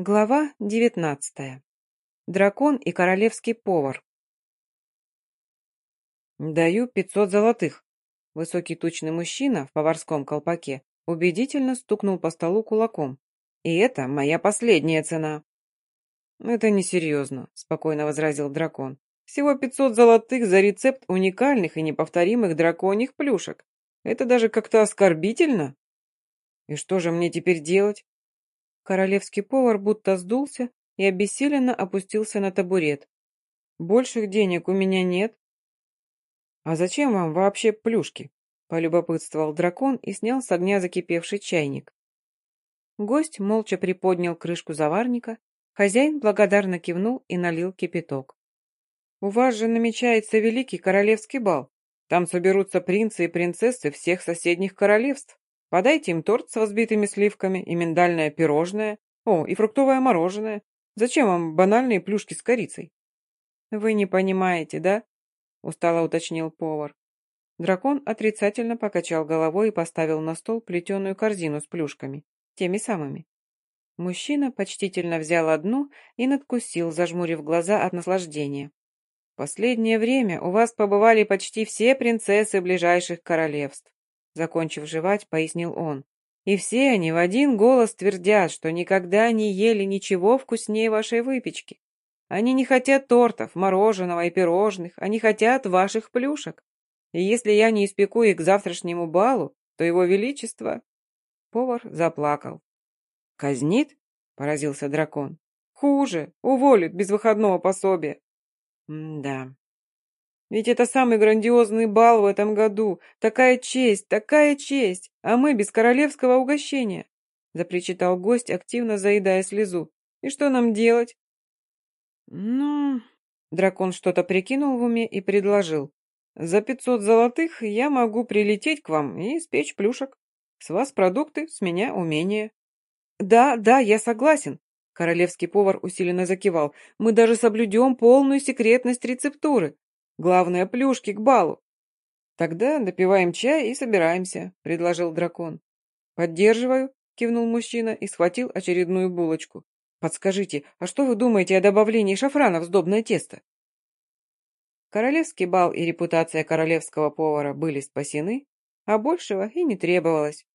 Глава девятнадцатая. Дракон и королевский повар. «Даю пятьсот золотых». Высокий тучный мужчина в поварском колпаке убедительно стукнул по столу кулаком. «И это моя последняя цена». «Это несерьезно», — спокойно возразил дракон. «Всего пятьсот золотых за рецепт уникальных и неповторимых драконьих плюшек. Это даже как-то оскорбительно». «И что же мне теперь делать?» Королевский повар будто сдулся и обессиленно опустился на табурет. «Больших денег у меня нет». «А зачем вам вообще плюшки?» — полюбопытствовал дракон и снял с огня закипевший чайник. Гость молча приподнял крышку заварника, хозяин благодарно кивнул и налил кипяток. «У вас же намечается великий королевский бал. Там соберутся принцы и принцессы всех соседних королевств. Подайте им торт с разбитыми сливками и миндальное пирожное. О, и фруктовое мороженое. Зачем вам банальные плюшки с корицей? Вы не понимаете, да? Устало уточнил повар. Дракон отрицательно покачал головой и поставил на стол плетеную корзину с плюшками. Теми самыми. Мужчина почтительно взял одну и надкусил, зажмурив глаза от наслаждения. «Последнее время у вас побывали почти все принцессы ближайших королевств. Закончив жевать, пояснил он. И все они в один голос твердят, что никогда не ели ничего вкуснее вашей выпечки. Они не хотят тортов, мороженого и пирожных, они хотят ваших плюшек. И если я не испеку их к завтрашнему балу, то его величество...» Повар заплакал. «Казнит?» — поразился дракон. «Хуже, уволит без выходного пособия». «Да, ведь это самый грандиозный бал в этом году. Такая честь, такая честь, а мы без королевского угощения!» Запричитал гость, активно заедая слезу. «И что нам делать?» «Ну...» Дракон что-то прикинул в уме и предложил. «За пятьсот золотых я могу прилететь к вам и испечь плюшек. С вас продукты, с меня умения». «Да, да, я согласен», — королевский повар усиленно закивал. «Мы даже соблюдем полную секретность рецептуры. Главное, плюшки к балу. Тогда допиваем чай и собираемся, предложил дракон. Поддерживаю, кивнул мужчина и схватил очередную булочку. Подскажите, а что вы думаете о добавлении шафрана в сдобное тесто? Королевский бал и репутация королевского повара были спасены, а большего и не требовалось.